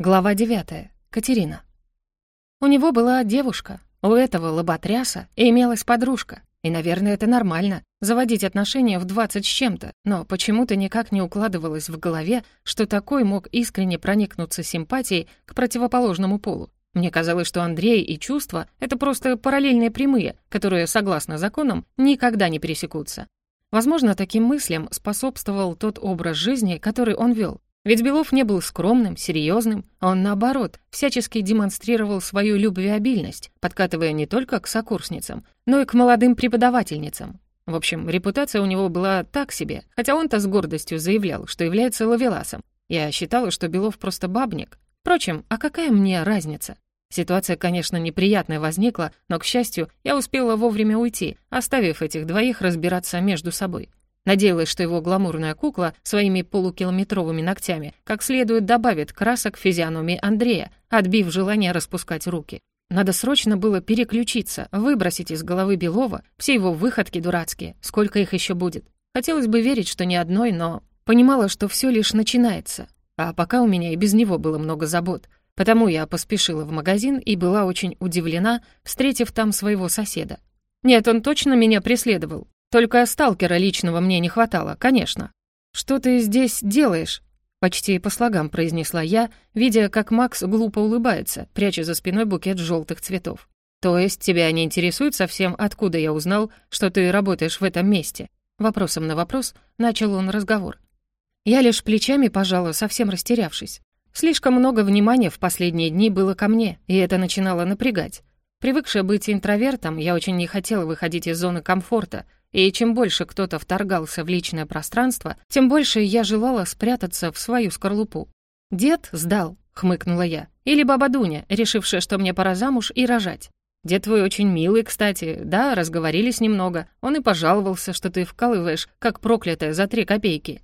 Глава 9. Катерина. У него была девушка, у этого лоботряса имелась подружка. И, наверное, это нормально — заводить отношения в 20 с чем-то, но почему-то никак не укладывалось в голове, что такой мог искренне проникнуться симпатией к противоположному полу. Мне казалось, что Андрей и чувства — это просто параллельные прямые, которые, согласно законам, никогда не пересекутся. Возможно, таким мыслям способствовал тот образ жизни, который он вел. Ведь Белов не был скромным, серьезным, он, наоборот, всячески демонстрировал свою любвеобильность, подкатывая не только к сокурсницам, но и к молодым преподавательницам. В общем, репутация у него была так себе, хотя он-то с гордостью заявлял, что является ловеласом. Я считала, что Белов просто бабник. Впрочем, а какая мне разница? Ситуация, конечно, неприятная возникла, но, к счастью, я успела вовремя уйти, оставив этих двоих разбираться между собой. Надеялась, что его гламурная кукла своими полукилометровыми ногтями как следует добавит красок физиономии Андрея, отбив желание распускать руки. Надо срочно было переключиться, выбросить из головы Белова все его выходки дурацкие, сколько их еще будет. Хотелось бы верить, что ни одной, но понимала, что все лишь начинается. А пока у меня и без него было много забот. Потому я поспешила в магазин и была очень удивлена, встретив там своего соседа. Нет, он точно меня преследовал. Только сталкера личного мне не хватало, конечно. «Что ты здесь делаешь?» Почти по слогам произнесла я, видя, как Макс глупо улыбается, пряча за спиной букет желтых цветов. «То есть тебя не интересует совсем, откуда я узнал, что ты работаешь в этом месте?» Вопросом на вопрос начал он разговор. Я лишь плечами пожала, совсем растерявшись. Слишком много внимания в последние дни было ко мне, и это начинало напрягать. Привыкшая быть интровертом, я очень не хотела выходить из зоны комфорта — и чем больше кто-то вторгался в личное пространство, тем больше я желала спрятаться в свою скорлупу. «Дед сдал», — хмыкнула я. «Или баба Дуня, решившая, что мне пора замуж и рожать. Дед твой очень милый, кстати. Да, разговорились немного. Он и пожаловался, что ты вкалываешь, как проклятая, за три копейки.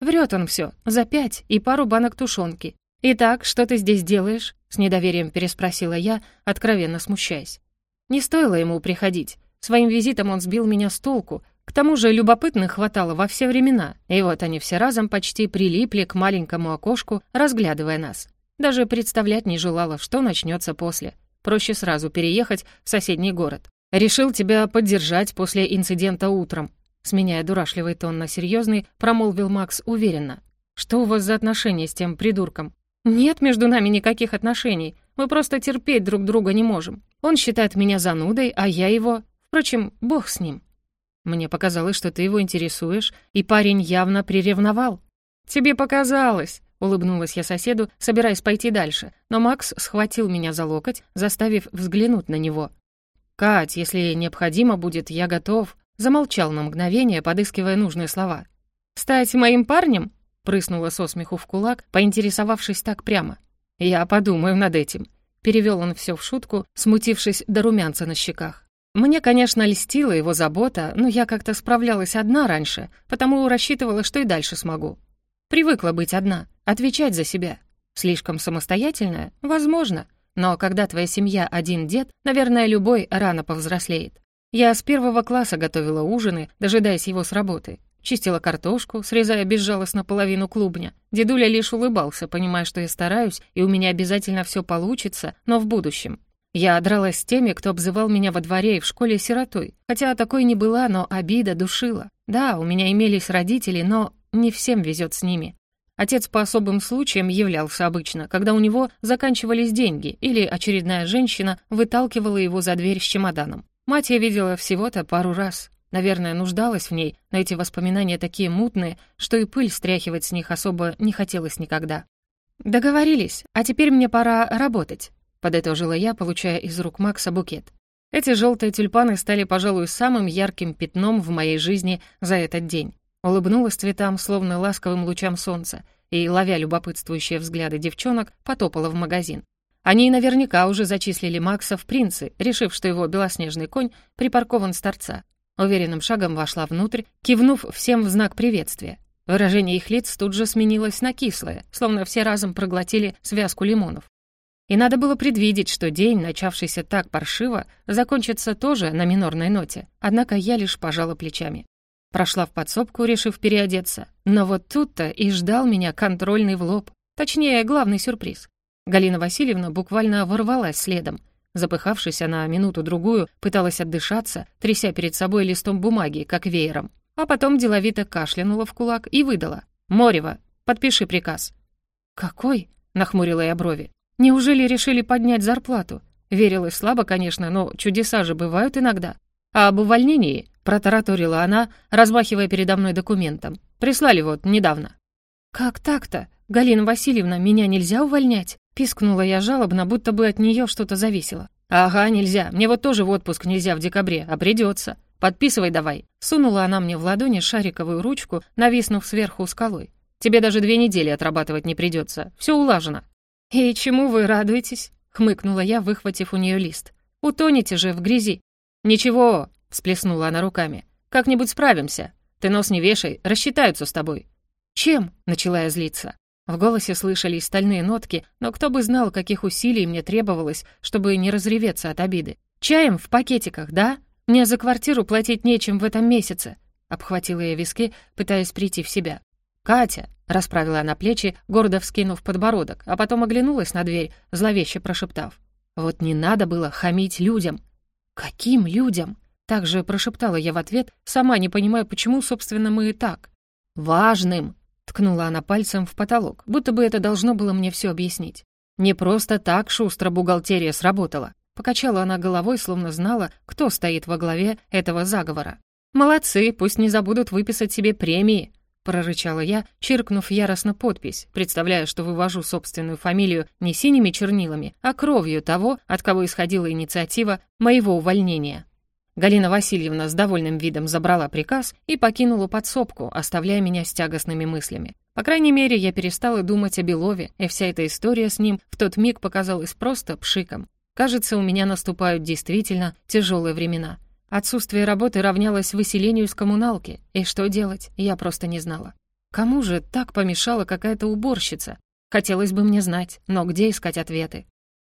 Врет он все, за пять и пару банок тушенки. «Итак, что ты здесь делаешь?» — с недоверием переспросила я, откровенно смущаясь. Не стоило ему приходить. Своим визитом он сбил меня с толку. К тому же любопытных хватало во все времена, и вот они все разом почти прилипли к маленькому окошку, разглядывая нас. Даже представлять не желала, что начнется после. Проще сразу переехать в соседний город. «Решил тебя поддержать после инцидента утром», сменяя дурашливый тон на серьезный, промолвил Макс уверенно. «Что у вас за отношения с тем придурком?» «Нет между нами никаких отношений. Мы просто терпеть друг друга не можем. Он считает меня занудой, а я его. Впрочем, бог с ним. Мне показалось, что ты его интересуешь, и парень явно приревновал. Тебе показалось, улыбнулась я соседу, собираясь пойти дальше, но Макс схватил меня за локоть, заставив взглянуть на него. «Кать, если необходимо будет, я готов», замолчал на мгновение, подыскивая нужные слова. «Стать моим парнем?» прыснула со смеху в кулак, поинтересовавшись так прямо. «Я подумаю над этим», — перевел он все в шутку, смутившись до румянца на щеках. Мне, конечно, льстила его забота, но я как-то справлялась одна раньше, потому рассчитывала, что и дальше смогу. Привыкла быть одна, отвечать за себя. Слишком самостоятельная? Возможно. Но когда твоя семья один дед, наверное, любой рано повзрослеет. Я с первого класса готовила ужины, дожидаясь его с работы. Чистила картошку, срезая безжалостно половину клубня. Дедуля лишь улыбался, понимая, что я стараюсь, и у меня обязательно все получится, но в будущем. Я дралась с теми, кто обзывал меня во дворе и в школе сиротой. Хотя такой не была, но обида душила. Да, у меня имелись родители, но не всем везет с ними. Отец по особым случаям являлся обычно, когда у него заканчивались деньги или очередная женщина выталкивала его за дверь с чемоданом. Мать я видела всего-то пару раз. Наверное, нуждалась в ней, но эти воспоминания такие мутные, что и пыль стряхивать с них особо не хотелось никогда. «Договорились, а теперь мне пора работать», подытожила я, получая из рук Макса букет. Эти желтые тюльпаны стали, пожалуй, самым ярким пятном в моей жизни за этот день. Улыбнулась цветам, словно ласковым лучам солнца, и, ловя любопытствующие взгляды девчонок, потопала в магазин. Они наверняка уже зачислили Макса в принцы, решив, что его белоснежный конь припаркован с торца. Уверенным шагом вошла внутрь, кивнув всем в знак приветствия. Выражение их лиц тут же сменилось на кислое, словно все разом проглотили связку лимонов. И надо было предвидеть, что день, начавшийся так паршиво, закончится тоже на минорной ноте. Однако я лишь пожала плечами. Прошла в подсобку, решив переодеться. Но вот тут-то и ждал меня контрольный в лоб. Точнее, главный сюрприз. Галина Васильевна буквально ворвалась следом. Запыхавшись, она минуту-другую пыталась отдышаться, тряся перед собой листом бумаги, как веером. А потом деловито кашлянула в кулак и выдала. «Морева, подпиши приказ». «Какой?» — нахмурила я брови. «Неужели решили поднять зарплату? Верилась слабо, конечно, но чудеса же бывают иногда. А об увольнении протараторила она, размахивая передо мной документом. Прислали вот недавно. «Как так-то? Галина Васильевна, меня нельзя увольнять?» Пискнула я жалобно, будто бы от нее что-то зависело. «Ага, нельзя. Мне вот тоже в отпуск нельзя в декабре, а придется. Подписывай давай». Сунула она мне в ладони шариковую ручку, нависнув сверху скалой. «Тебе даже две недели отрабатывать не придется. Все улажено». «И чему вы радуетесь?» — хмыкнула я, выхватив у нее лист. «Утонете же в грязи». «Ничего», — всплеснула она руками. «Как-нибудь справимся. Ты нос не вешай, рассчитаются с тобой». «Чем?» — начала я злиться. В голосе слышались стальные нотки, но кто бы знал, каких усилий мне требовалось, чтобы не разреветься от обиды. «Чаем в пакетиках, да? Мне за квартиру платить нечем в этом месяце», — обхватила я виски, пытаясь прийти в себя. «Катя!» — расправила она плечи, гордо вскинув подбородок, а потом оглянулась на дверь, зловеще прошептав. «Вот не надо было хамить людям!» «Каким людям?» Также прошептала я в ответ, сама не понимая, почему, собственно, мы и так. «Важным!» — ткнула она пальцем в потолок, будто бы это должно было мне все объяснить. «Не просто так шустро бухгалтерия сработала». Покачала она головой, словно знала, кто стоит во главе этого заговора. «Молодцы, пусть не забудут выписать себе премии», — прорычала я, чиркнув яростно подпись, представляя, что вывожу собственную фамилию не синими чернилами, а кровью того, от кого исходила инициатива моего увольнения. Галина Васильевна с довольным видом забрала приказ и покинула подсобку, оставляя меня с тягостными мыслями. По крайней мере, я перестала думать о Белове, и вся эта история с ним в тот миг показалась просто пшиком. Кажется, у меня наступают действительно тяжелые времена. Отсутствие работы равнялось выселению из коммуналки, и что делать, я просто не знала. Кому же так помешала какая-то уборщица? Хотелось бы мне знать, но где искать ответы?